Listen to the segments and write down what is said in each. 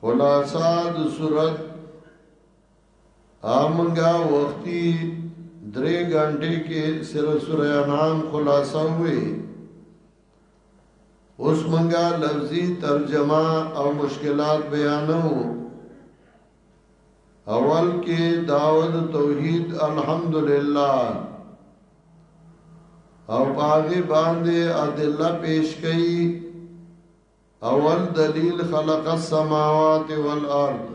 خلاصا د صورت آمنگا وقتی درې غنټې کې سر سورې انام خلاصا ہوئے اوس منګا لفظي ترجمه او مشکلات بیانو اول کې داود توحید الحمدلله او باغی باندې ادله پیش کړي اول دلیل خلق السماوات والارض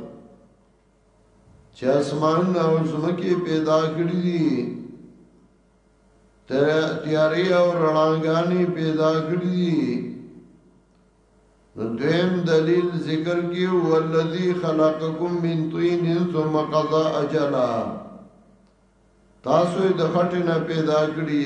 چې اسمان او زمکه پیدا کړی دي تر تیارې او رڼاګانې پیدا کړی دي نو دویم دلیل ذکر کی هو الذی خلقکم من طین ثم قضا اجلا تاسو د خټې نه پیدا کړی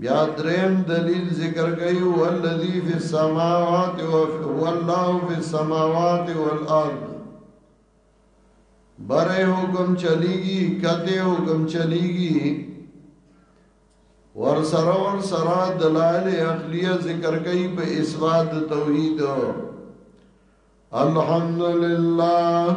بیا دریم دلیل ذکر گئی هو الذی فی السماوات و هو الله فی السماوات والارض بره حکم چلیگی کته حکم چلیگی ور سره ور سره دلائل عقلیه ذکر گئی په اثبات توحید الحمدلله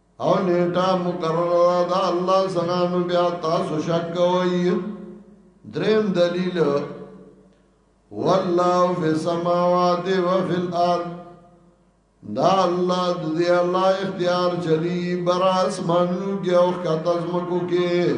او نیټه مقرره ده دا الله څنګه نو بیا تاسو شک کوئ دریم دلیل والله فی السماوات و فی الارض دا الله د دې الله اختیار چلی بر اسمانو کې او خطر مکو کې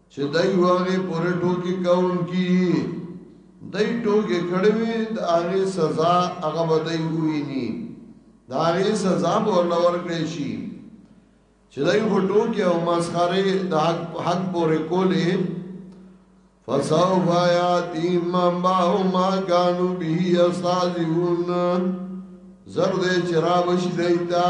چې دای واغې پورې ټوکی کون کی دای ټوکی کړوي د هغه سزا هغه بدای ویني د هغه سزا به ورلور کړی شي چې دای په ټوکی او مسخره د حق حق پورې کولې فساو بایا تیم من باو ما کانو بی استازیون زرد چرا بشی دیتا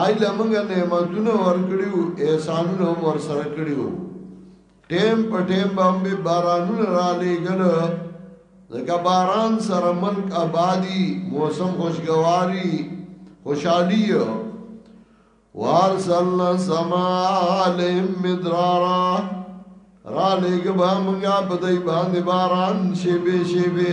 آیله موږ نعمتونه ورکړیو احسانونه هم ورسره کړیو ټیم په ټیم باندې بارانونه را لېګل ځکه باران سره ملک آبادی موسم خوشگواری خوشحالی وارسلنا سما علیهم مدرارا را لېګ به موږ په دای باندې باران شی به شی به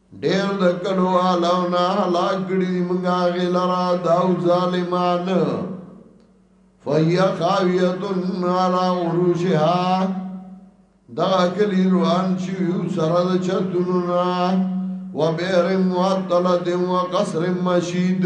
ډیر د کلو علاو نه هلاک کړي دي مونږه غلرا داو ظالمان فهي خاویت علا عروشها دا کلی روان شي سره د چتونو نه و بیر معطلت و قصر مشید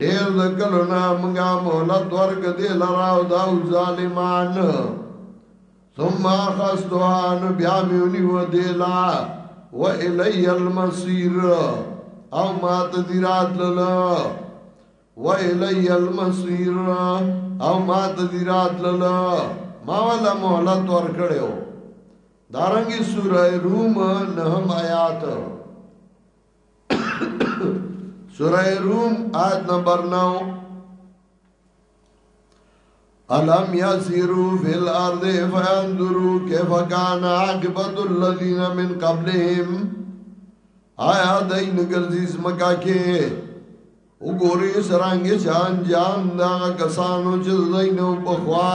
ډیر د کلو نه منګا مهلت ورک دی لراو داو ظالمان ثم خستوان بیا میونی و دیلا و الی المصیر او ما تدیرات للا و الی المصیر او ما تدیرات للا ما والا مهلت ورکړیو دارنګي سوره روم نهم آیات سورہ روم آیت نمبر 9 الم یسیرو فی الارض فینظروا کیف کان عاقبت الذین من قبلهم آیا دای نګرځي زمکا کې وګوري سرانګې چان جان دا کسانو چې زینو په خوا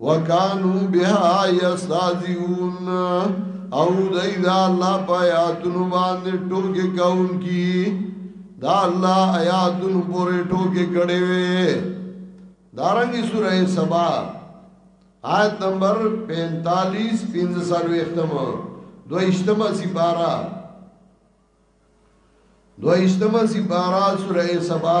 وکانو بها یستازیون او دای دا الله په آیاتونو باندې ټوکې کوونکی دا الله آیاتونو پورې ټوکې کړې وې دارنګي سورې سبا آیت نمبر 45 15 ختم دویشتمه سپارا دویشتمه سپارا سورې سبا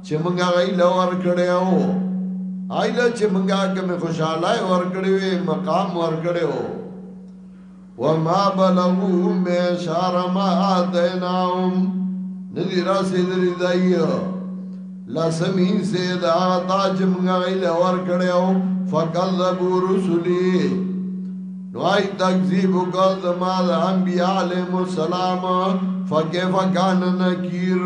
چې مونږه غیله ورکړی او ایله چې مونږه کومې خوشحالای ورکړی وي مقام ورکړی او وما بلغو میشار ما آتیناهم ندی را سیدری دایو لسمی سید آتا چې مونږه غیله ورکړی او فکذبو رسولی نو آئی تکذیب کو زمان انبیاء علیہ السلام فکیف کان نکیر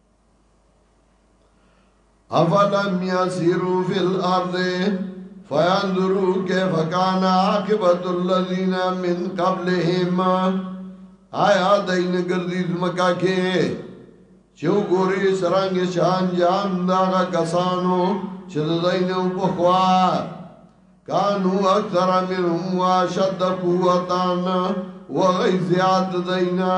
افلم یسیرو فی الارض فینظرو کیف کان عاقبت الذین من قبلهم آیا دین گردی زمکا کې چو ګوري سرنګ شان جام دا کسانو چې دین په خوا کانو اکثر منهم واشد قوتان وغی زیاد دینا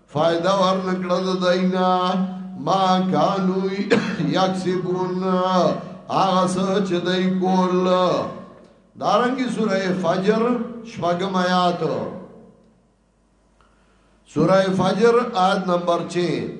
فائدہ ورنکړه د داینا ما کانو یکسبون هغه څه چې دای کول دارنګي سوره فجر شپږم آیات سوره فجر آیت نمبر 6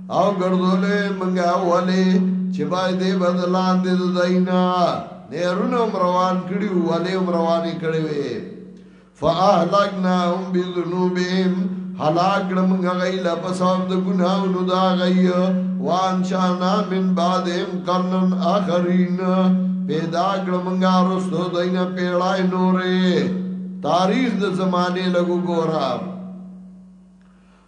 او ګرځولې منګه ولې چې باید دې بدلان دې زینا نهرونه روان کړي ولې روانې کړي وي فاهلکناهم بذنوبهم هلاک کړم غي لا په سبب د ګناونو دا غي وان شانا من بعدهم قرنن اخرین پیدا کړم غا رسو دینه پیړای نورې تاریخ د زمانه لګو ګورم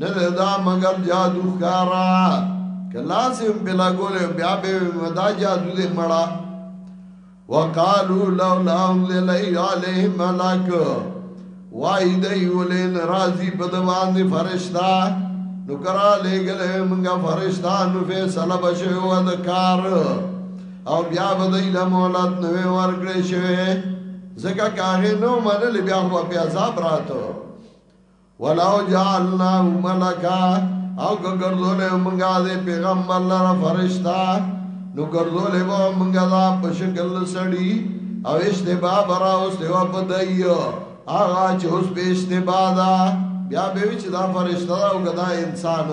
نه ده دا مګر جادو ښکارا که لاس یې هم پې لګولی بیا به وي دا جادو دی مړه وقالو لولا انزل علیه ملک وای دی ولې ناراضي په د باندې فرشتہ نو کرا لګلې موږ فرشتہ نو فیصله بشو و د کار او بیا به د ایله مولات نو ورګړې شوی زکه کاغه نو منل بیا هو بیا عذاب راتو ولو جعلناه ملکا او که ګرځولې مونږه دې پیغمبر لره فرشتہ نو ګرځولې به مونږه دا په شکل سړی او اشتبا براوس دیو په دایو هغه چې اوس به اشتبا دا بیا به چې دا فرشتہ او کدا انسان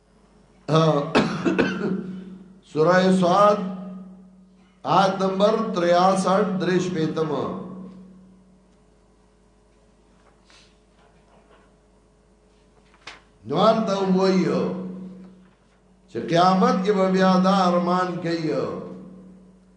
سورہ سعاد آیت نمبر 63 درش پیتم نوال تا وای چې قیامت کې به بیا دا ارمان کوي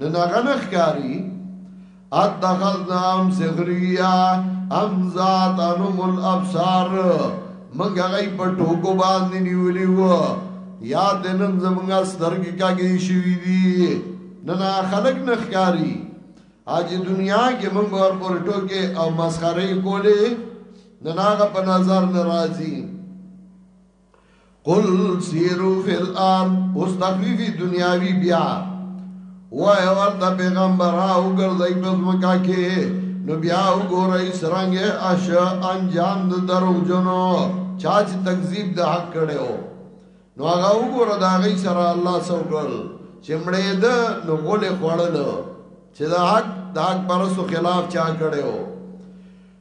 نن هغه نه ښکاری اتخذنام سخریا ام ذات انم الابصار منګ غي په ټوکو باندې نیولې و یا دنن زمنګ سترګې کاږي شوې دي نن خلک نه ښکاری اج دنیا کې موږ ور پر ټوکې او مسخره کولې نن هغه په نظر ناراضي قل سیرو فی الارض اوس تخویفی دنیاوی بیا وای ورته پیغمبر او ګرځي په ځمکه کې نو بیا وګورئ سرنګه اش انجام د درو جنو چا چې تکذیب د حق کړو نو هغه وګوره دا غي سره الله سوګل چې مړې ده نو غولې خوړل چې دا حق دا پرسو خلاف چا کړو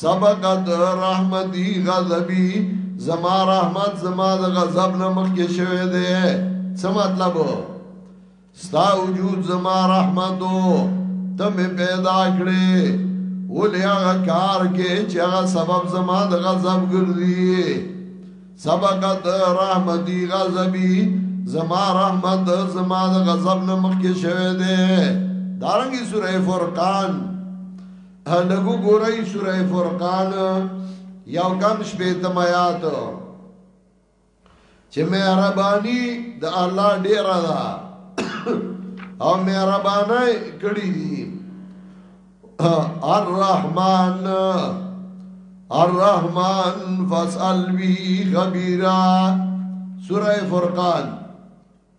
سبقت رحمتی غضبی زما رحمت زما د غضب نه مخکې شوی دی څه مطلب ستا وجود زما رحمتو ته مې پیدا کړې ولې هغه کار کې چې هغه سبب زما د غضب ګرځي سبقت رحمتی غضبی زما رحمت زما د غضب نه مخکې شوی دی دارنګي سورې فرقان لګو ګورای سوره فرقان یو کم شپې تمات چې مهرباني د الله ډیر ده او مهربانه کړی دي الرحمن الرحمن فاسأل بی خبیرا سورہ فرقان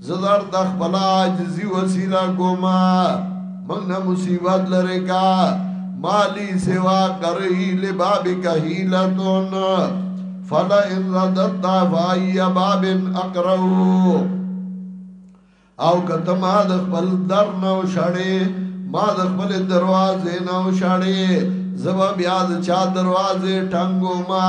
زه در ته خپل عاجزی وسیله کوم من نه مصیبت لره کا مالی سوا کری لباب کهیلتون فلا ان ردت فای باب اقرو او کته ما د خپل در نو شړې ما د خپل دروازې نو شړې زما بیا د چا دروازې ټنګو ما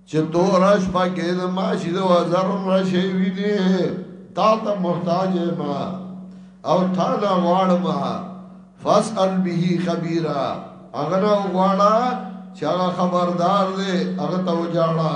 چې توره شپه کې د ماشي د وزر راشي ویني تا ته محتاج ما او تا نه غواړم فاسأل به خبيرا هغه نه غواړه چې هغه خبردار دی هغه ته وجاړه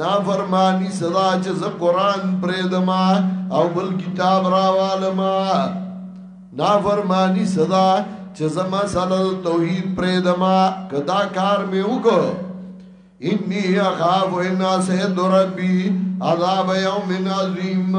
نا فرمانی سزا چې ز قران پرې دما او بل کتاب راوالما نا فرمانی سزا چې زما سره توحید پرې دما کدا کار مې وکړ انی اخاف ان سه دربی عذاب یوم عظیم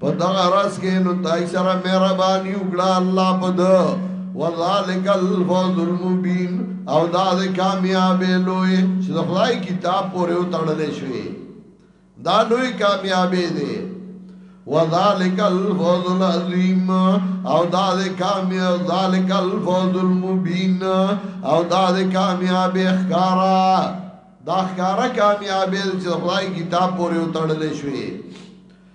په دغه راز کې نو دای سره مهرباني وکړه الله په ده وذالک الفوز المبین او دا د کامیابې لوی چې د خدای کتاب پورې وتړلې شوی دا لوی کامیابې دی وذالک الفوز العظیم او دا د کامیاب ذالک الفوز المبین او دا د کامیابې ښکارا دا ښکارا کامیابې چې خدای کتاب پورې وتړلې شوی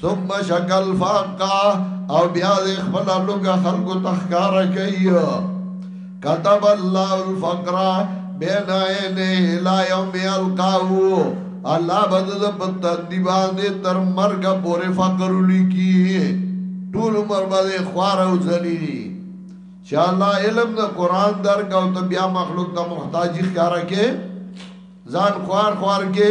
ثم شک الفاقا او بیا دې خپل لوګه خلکو تخکار کوي كتب الله الفقر بين عينه لا يوم يلقاه الله بدد پتندی باندې تر مرګ پورې فقر لیکي ټول عمر باندې خوار او ذلیلی چې الله علم د قران درک او ته بیا مخلوق ته محتاجی ښکارا کې ځان خوار خوار کې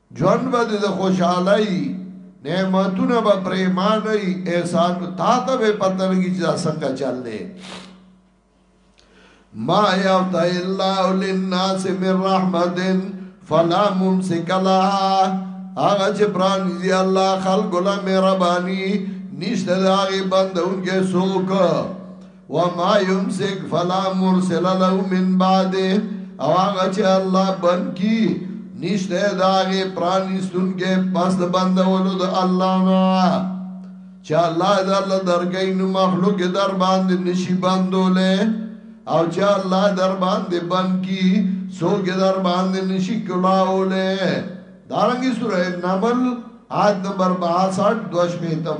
ژوند به د خوشحالۍ نعمتونه به پریمانه احسان تا ته به پته لګي چې څنګه چل دی ما یفتح الله للناس من رحمت فلا ممسک لها هغه چې پرانیزي الله خلق له مهرباني نشته دا غي بندون کې سوک وما يمسك فلا مرسل له من بعده او هغه چې الله بند کی نشته داغه پرانیستون کې پس د بندولو د الله نه چې الله د الله درګې نو مخلوق در باندې نشي بندولې او چې الله در باندې بند کی څوک در باندې نشي کلاولې دارنګي سورې نمل آیت نمبر 62 دوش پیتم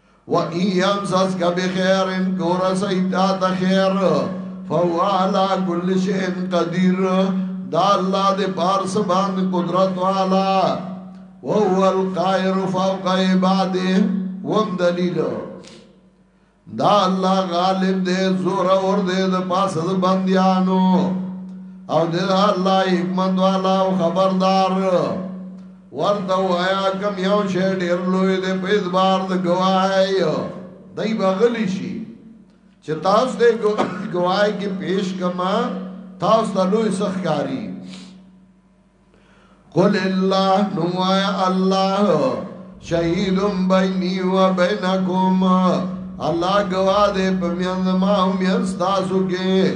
و ان یمسسک بخیر کو رسید تا ته خیر فهو علی کل شیء قدیر دا الله دې پار سبحان قدرت والا وهو القاهر فوق عباده وم دلیل دا الله غالب دې زور اور دې د پاس د بندیانو او دې الله حکمت والا او خبردار ورته وایا کم یو شی ډیر لوی دی په اعتبار د گواهی دای بغلی شي چې تاسو د گواهی کې پیش کما تاسو ته لوی سخکاری قل الله نو وایا الله شهید بیني و بینکم الله گواه دې په میان ما هم یان تاسو کې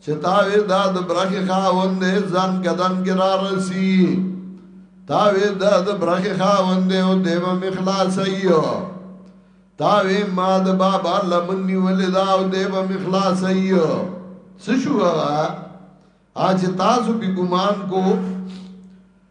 چه تاوی دا د برخی خاوند دی زن کدن کی را رسی تاوی دا د برخی خاوند دی او دیو مخلاص ایو تاوی ما د بابا لمن نیولی دا او دیو مخلاص ایو سشو آغا آج تاسو بی گمان کو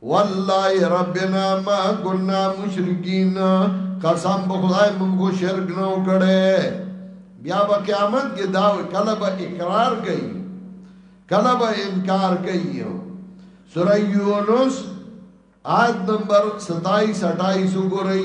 والله ربنا ما كنا مشرکین قسم په خدای موږ کو شرک نه وکړي بیا په قیامت کې دا کله به اقرار کوي کله به انکار کوي سورہ یونس آیت نمبر 27 28 وګورئ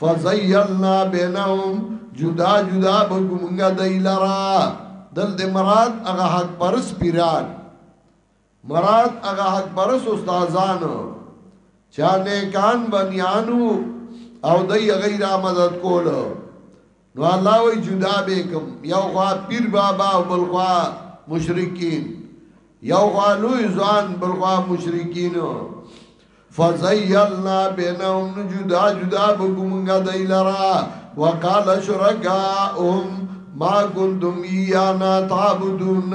فزینا بینهم جدا جدا بکو منگا دی لرا دل دی مراد اغا حق پرس پیران مراد اغا حق پرس استازانو چا نیکان بنیانو او دی غیر مدد کولو نو الله وی جدا به کوم یو خوا پیر بابا او بل خوا مشرکین یو خوا لوی ځان بل خوا مشرکین فزیلنا بینهم جدا جدا بګمږه دایلرا وقال شرکاهم ما كنتم ايانا تعبدون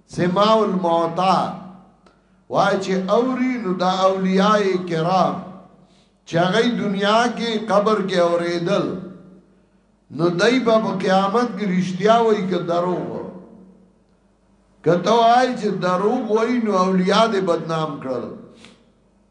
سماع الموتا وای چې اوري نو دا اولیاء کرام چې هغه دنیا کې قبر کې اوریدل نو دای په قیامت کې رښتیا وایي که درو کته وای چې درو وایي نو اولیاء دې بدنام کړل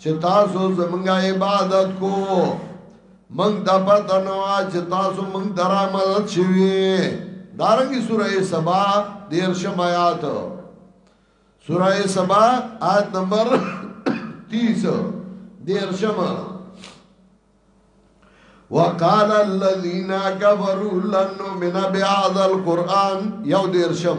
چې تاسو زمونږه عبادت کو مونږ د پته نو چې تاسو مونږ درا مدد شوي دارنګي سوره سبا دیر شمایات سوره سبا آیت نمبر 30 دیر شما وقال الذين كفروا لن نؤمن بهذا القران یو دیر شم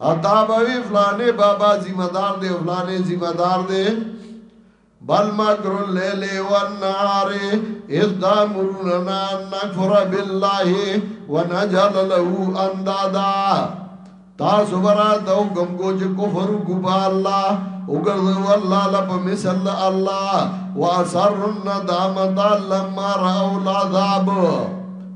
عطا به وی فلانه بابا ذمہ دار دی فلانه ذمہ دار دی بل مکر اللیل والنهار اذ تامروننا نکفر بالله ونجعل له اندادا تاسو برا دو کم کو چې کفر کو با الله وګرځو الله لپ مثل الله واسر الندامه لما راو العذاب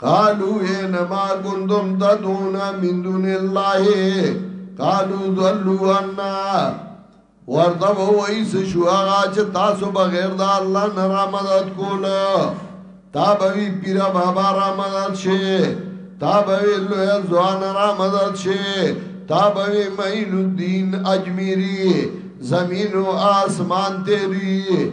قالو انما کنتم تدعون من دون الله قالو ضلوا عنا ورته وای څه شو هغه چې تاسو بغیر د الله نه را مدد کول تا به پیرا بابا را مدد شي تا به لوی ځوان را مدد شي تا به معین الدین اجمیری زمین و آسمان تیری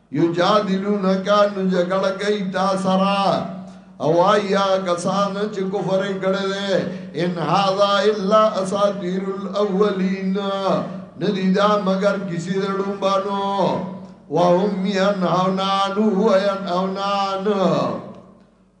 یجادلونک نو جګړه کوي تا سره او آیا کسان چې کفر کړي دي ان هاذا الا اساطیر الاولین ندی دا مگر کسی دړم بانو وهم ينهونان وينهونان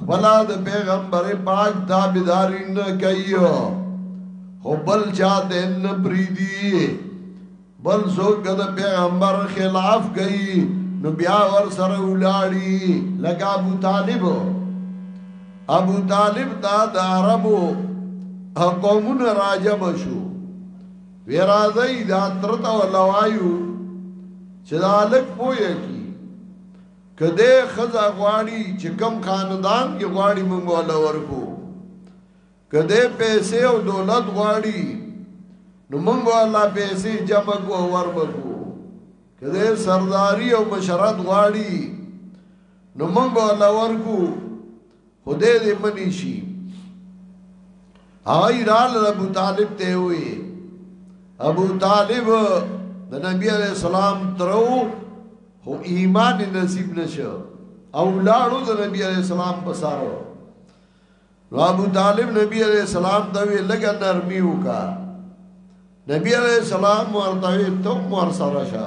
خپلا د پیغمبر پاک تابیداری نه کوي خو بل چاته نه پریدي بل څوک د پیغمبر خلاف کوي نو بیا ور سره ولاړی لکه ابو طالب ابو طالب دا د عربو قومون راجب شو وی راځي دا ترته ولوایو چې دا لک پوهه کی که دی خزه غواړي چې کم خاندان کې غواړي موږ ولا ورکو که دی پیسې او دولت غواړي نو موږ ولا پیسې جمع کو او ورکو که دی سرداری او مشرت غواړي نو موږ ولا ورکو خدای دې منی شي هغه رال ابو طالب ته وي ابو طالب د نبی علی السلام ترو خو ایمان نصیب نشو او لاړو د نبی علی السلام په سارو نو ابو طالب نبی علیہ السلام ته وی لګا نرمی وکا نبی علیہ السلام ورته ته مور سره شه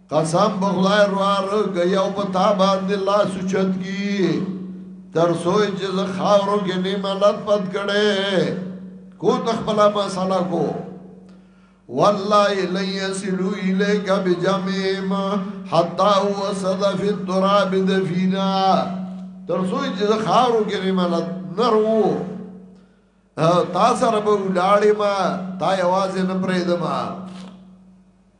قسم په خدای وروره که یو په تا باندې لاس اوچت کی تر څو چې زه خاورو کې نیمه لت پت کړې کو تخپلا مساله کو والله لن يسلو إليك بجمعهم حتى وصد في التراب دفينا ترسوی چې خارو کې ملت نرو تا سره به ولاړې ما تا یوازې نه پرېدم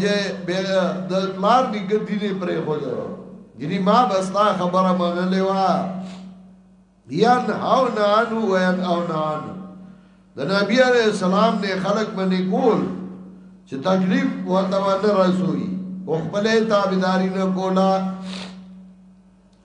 جه به د پلار نیکه دی نه پرې خو ده یعنی ما بستا خبره منلې وا یان او نه انو وین او نه ان د نبی علیہ السلام نه خلق باندې کول چې تکلیف ورته ونه رسوي او خپلې تابعداري نه کولا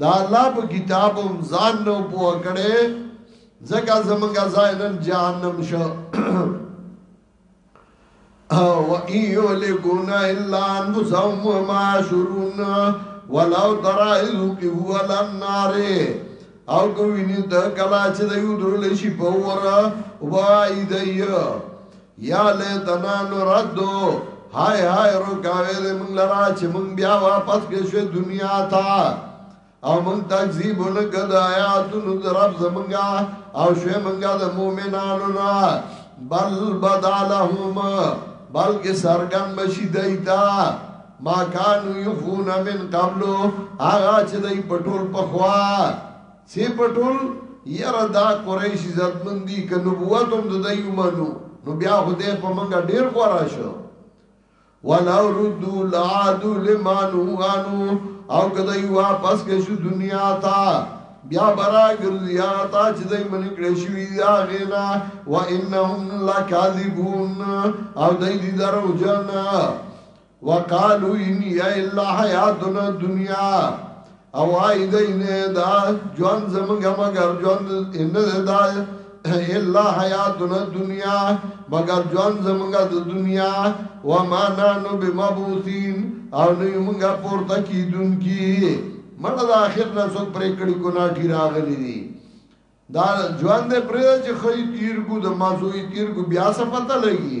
دا الله په کتاب هم ځان نو پوه کړي ځکه زمونږه ځای نن جهنم شو او ایو لګونا الا انفسهم وما شرون ولو ترى اذ هو النار او کو ویني د کلا چې د یو درل شي په ور وای دی یا لیتنا نرد هاي هاي رکاوې دې موږ لرا چې موږ بیا واپس کې شو دنیا ته او موږ تکذیب نه کړ آیاتونو در رب زمونږه او شوه موږ د مؤمنانو نه بل بدالهم بلکې سرګن بشي دیتا ما کانو یخون من قبلو هغه چې دای پټول پخوا څۀ په ټول؟ يره دا قريش عزتمن دي، که نبوت هم د دوی ومنو نو بيا خو دی په موږ ډېر خورا شو. ولو ردو لعادو لما نهو عنه او که دوی واپس کړی شو دنيا ته بيا به راګرځي هغه ته چې دوی منع کړی شوي دي هغې نه وانهم لکاذبون او دوی دي دروغجن وقالو ان هی الا حیاتنا دنیا او آئی دی نه دا جوان زمنگا مگر جوان نه دا الا حیاتنا دنیا مگر جوان زمنگا دا دنیا وما نانو بمبوثین او نیو منگا پورتا کی دن کی مړه د اخر نه څوک پرې کړي کو ناټي راغلي دي دا ژوند پرې چې خې تیر کو د مازوي تیر کو بیا څه پته لګي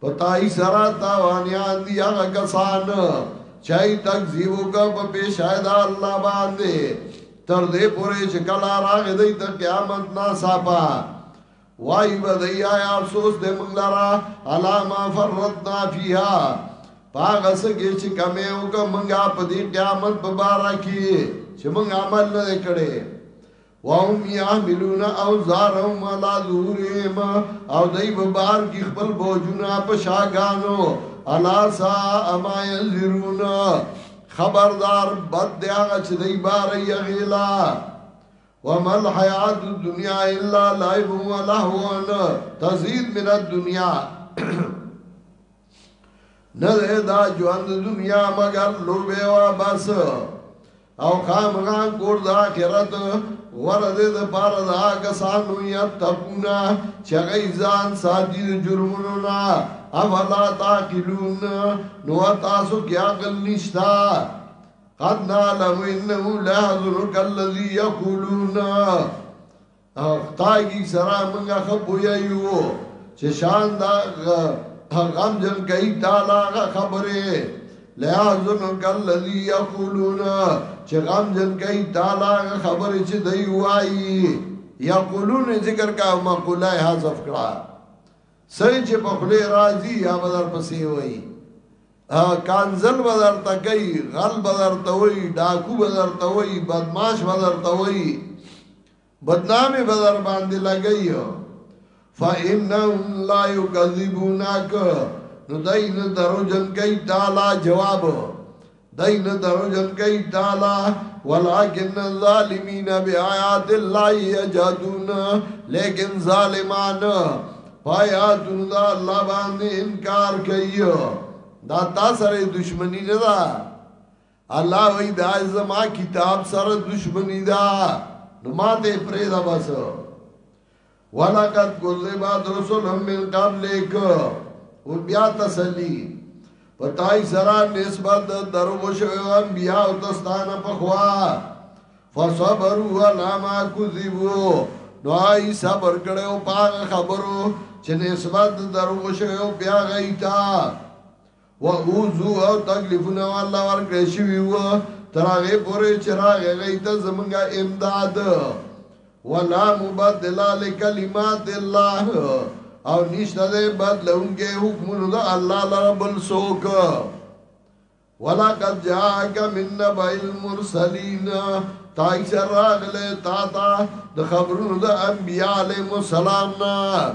په تای سره تاوانیان دی هغه کسان چای تکذیب وکړ په پیش شاید الله باندې تر دې پورې چې کله راغې دی ته قیامت نا صافا وای به دی آیا افسوس دې موږ لرا علامه فرتنا فیها پاغه سګه چې کمه وکړه موږ په دې قیامت په بارا کې چې موږ عمل نه کړي وهم يحملون اوزارهم على ظهورهم او دای په بار کې خپل بوجونه په شاګانو الا سا اما ينذرون خبردار بد دی هغه چې دای بار یې غیلا وما الحیات الدنیا الا لعب و لهو تزيد من الدنیا نه ده دا ژوند دنیا مگر لوبه وا بس او خام غان کور د آخرت غره دې د بار د کسانو یا تقونا چې غي ځان ساتي جرمونو نه افلا تاقلون نو تاسو کې عقل نشتا قد نعلم انه لا يحزنك الذي يقولون خدای سره موږ خپویا یو چې شان دا غم جن کوي تعالی غ خبره لیازن کلذی یقولون چې غم جن کوي تعالی غ خبره چې دی وایي یقولون ذکر کا مقوله حذف کړه سړي چې په خله راضي یا بدر پسې وایي کانزل بدر تکي غل بدر توي ډاکو بدر توي بدمعاش بدر توي بدنامی بدر باندې لګئی فإنهم لا يكذبونك نو دای نه درو جن کوي تعالی جواب دای نه درو جن کوي تعالی ولكن الظالمين بآيات الله يجادون لیکن ظالمان پایاتون دا الله باندې انکار کوي دا تاسو سره دښمنی نه ده الله وای دا زما کتاب سره دشمنی دا نو ماته پریدا بس ولقد کذبت رسل من قبلک او بیا تسلی پتای سره نسبت درو شو انبیاء او تستانه پخوا فصبروا على ما كذبوا نو ای صبر کړو پاغه خبرو چې نسبت درو شو بیا غیتا و اوذو او تکلیفونه والله ورکړی شوی و تر هغه پورې چې راغی غي ته زمونږه امداد ولا مبدل لکلمات الله او نشته ده بدلونګه حکمونو د الله لره بل سوک ولا قد جاءك من نبأ المرسلين تای سر راغله تا تا د خبرونو د انبیاء علیهم السلام نه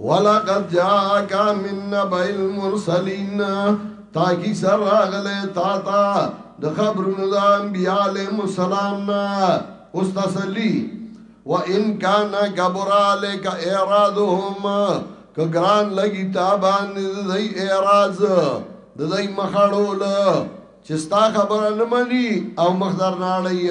ولقد جاءك من نبأ المرسلين تاکی سر راغلے تا تا د خبرونو د انبیاء علیهم السلام نا اوس تسلی و ان کان کبر علیک اعراضهم ک ګران لګی تا باندې د دې اعراض د دې مخړول چې ستا خبره نه مني او مخدر نه اړي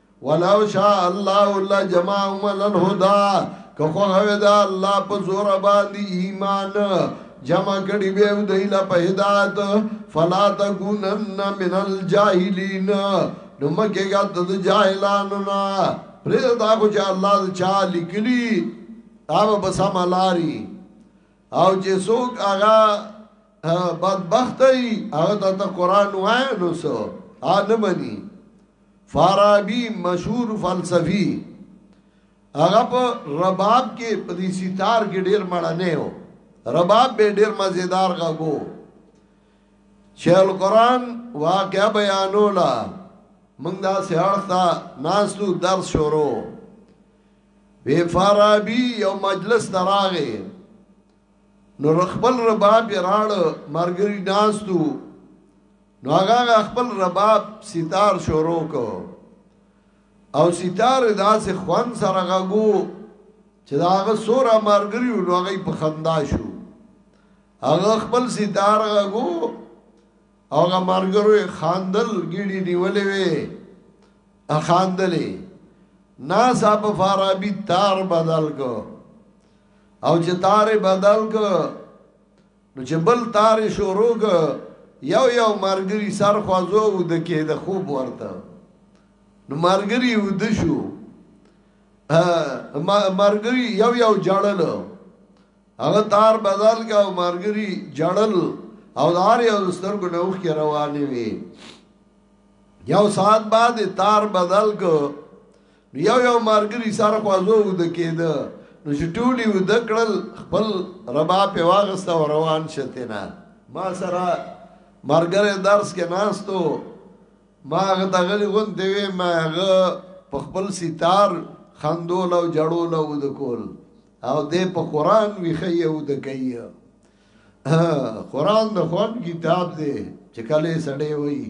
ولو شاء الله لجمعهم على الهدى که خو هوه دا الله په زور باندې ایمان جمع کړي به دوی لا په هدایت فلا تکونن من الجاهلین نو مکه ګا د جاهلانو نه پرې دا خو چې الله چا لیکلی هغه بس ملاری او چې څوک هغه بدبخت ای هغه ته قرآن وای نو سو ا نه مني فارابي مشهور فلسفي هغه په رباب کې په دې ستار کې ډیر مړنه و رباب به ډیر مزیدار غږو چې القرآن واقعا بیانولا موږ دا سهار تا ناسو درس شروع وی فارابي یو مجلس دراغه نو خپل رباب راړ مرګري ناستو نو هغه خپل رباب ستار شروع کو او ستار داسې خوان سره غو چې دا هغه سوره مرګریو نو هغه په خندا شو هغه خپل ستار غو او هغه مرګرو خاندل ګیډي نیولې وي اخاندلې ناسا په فارابي تار بدل کو او چې تار بدل کو نو چې بل تار یې شروع کړ، یو یو ملګري سر خوځوه او وده کېده، خوب ورته و. نو ملګري وده شو، ملګري یو یو ژړل، هغه تار بدل کړ او ملګري ژړل او د هر یو د سترګو نه اوښکې روانې وې. یو ساعت بعد یې تار بدل کړ، نو یو یو مارګری سره خوازو د کېده نو چې ټولي و دکړل خپل ربا په واغسته او روان شته نه ما سره مارګره درس کې ناستو ما هغه دغلی غون دی ما هغه په خپل ستار خندول او جړول او د کول او دې په قران وی خیو د کوي قران د خوان کتاب دی چې کله سړی وایي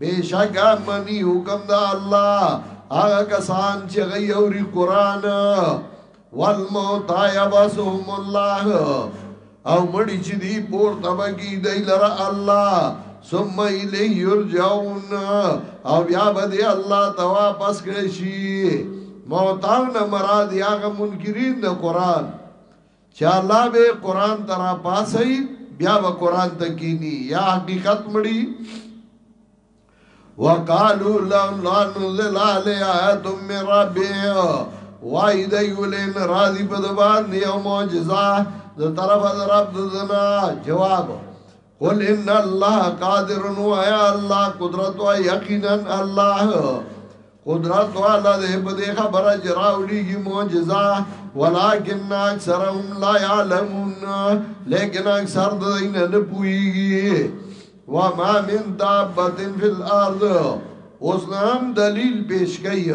بېشکه مني حکم د الله هغه کسان چې غي اوري قران والموت يبسهم الله او مړي چې دی پور تبګي دی لره الله ثم الیه یرجعون او بیا به دی الله ته واپس کړی شي موتاو نه مراد هغه منکرین د قران چې الله به یې قرآن ته راپاڅوي، بیا به قرآن ته کیني، یا حقیقت مړي. وقالو لولا نزل علی آیت من ربه وای د یولین راضی په دبان یو معجزه د طرف از رب دنا جواب قل ان الله قادر ويا الله قدرت او یقینا الله قدرت والا دې په دې خبره جراولېږي معجزه ولكن اکثرهم لا يعلمون لیکن اکثر دې نه نه پويږي وما من دابه في الارض اوس نام دلیل پیش کړي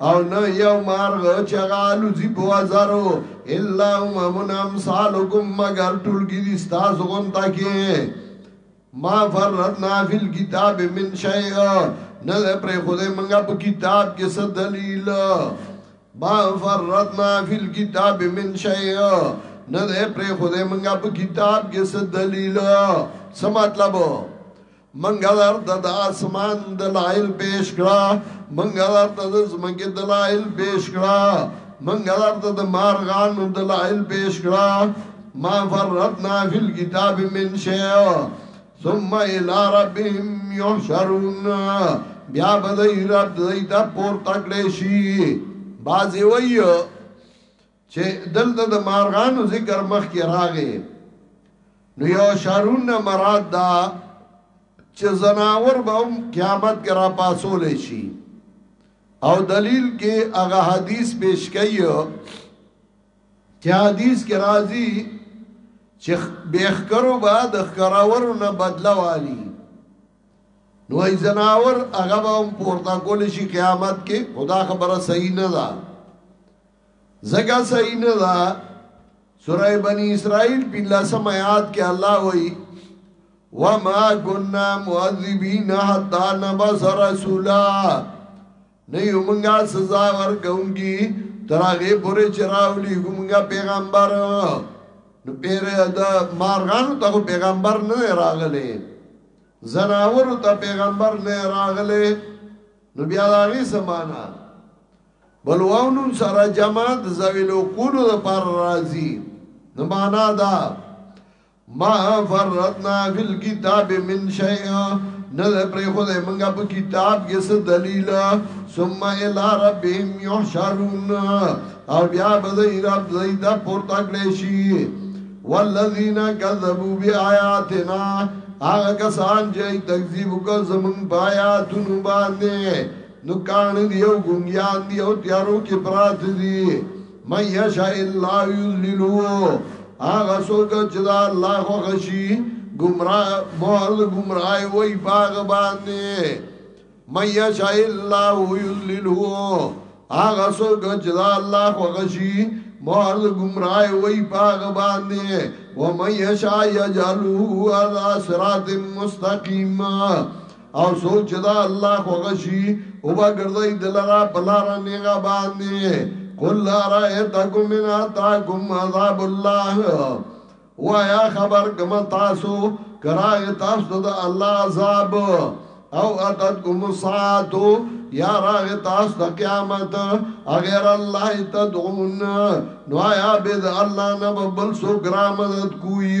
او نه یو مارغه چې هغه الوزي په وزرو الا امم امثالکم مگر ټولګي دي ستاسو غونته کې ما فرتنا فی الكتاب من شیء نه ده پر خدای منګه په کتاب کې څه دلیل ما فرتنا فی الكتاب من شیء نه ده پر خدای منګه په کتاب کې څه دلیل څه مطلب مونږ درته د اسمان دلایل پیش کړه، مونږ درته د ځمکې دلایل پیش کړه، مونږ درته د مارغانو دلایل پیش کړه، ما فرطنا فی الکتاب من شیء ثم الی ربهم یحشرون بیا به دی رب دی ته پورته کړی شي بعضې وایي چه دلته د مارغانو ذکر مخکی راغی نو یو شارون نه مراد دا چه زناور به هم قیامت کې را پاسول شي او دلیل کې هغه حدیث پیش کوي چې حدیث کې راځي چې بیخکرو به د خکراورو نه بدله والی نو ای زناور هغه به هم پورته کول شي قیامت کې خدا خبره صحیح نه ده زګه صحیح نه دا سوره بنی اسرائیل بن لسم آیات کې الله وایي وما كنا معذبين حتى نبعث رسولا نه یو مونږه سزا ورکونکي تر هغه پورې چې راولي کومګه پیغمبر نو پیر دا مارغانو ته پیغمبر نه راغلي زناورو ته پیغمبر نه راغلي نو بیا دا غي سمانا بل واونون سره جمع د ذویل عقول د پر راضی نو معنا دا ما فرتنا فی الكتاب من شیء نه پر خدای منګه په کتاب کې څه دلیل ثم الى ربهم يحشرون او بیا به دای رب دای دا پورته کړی شي والذین کذبوا بیااتنا هغه کسان چې تکذیب وکړ زمون بیا تونو باندې نو کاڼه دي او ګونګیان دي او تیارو کې پراته دي من یشاء الله یذلله هغه څوک چې دا الله خوښ شي گمراه مهر د گمراهي وای پاغه باندې من یشاء الله یذلله هغه څوک چې دا الله خوښ شي مهر د گمراهي وای پاغه باندې و من یشاء یجعله علی صراط مستقیم او څوک چې د الله خوښ شي اوبه ګرځي دلرا په لاره نیغه باندې قل ارایتکم من اتاکم عذاب الله وایا خبر کم تاسو کراغ تاسو د الله عذاب او اتت کوم ساعتو یا راغ تاسو د قیامت غیر الله تدعون نو یا بد الله نه بل سو ګرام مدد کوی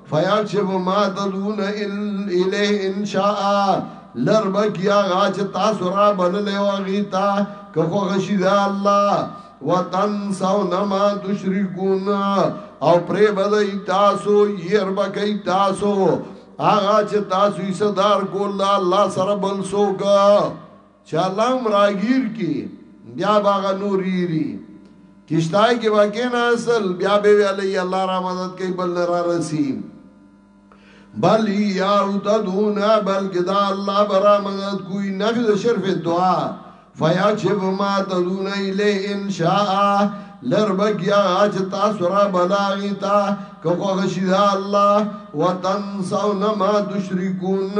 فیاکشف ما تدعون الیه ان شاء لر بکی آغا چې تاسو را بللی و هغې ته که خوښه شي د الله وتنسون ما تشرکون او پرې به دی تاسو ير به کوي تاسو هغه چې تاسو یې صدر کول د الله سره بل څوک چه الله هم راګیر کی بیا به هغه نور یری کشتای کی به کیناستل بیا به ویلی الله را مدد کوي بل نه را رسی بل یاو تدون بلکې دا الله برا مدد کوي نفی د شرف دعا فیاکشف ما تدون الی ان شاء لربک یا غاچ تاسو را بلاغی تا که خوښ شي دا الله وتنسون ما تشرکون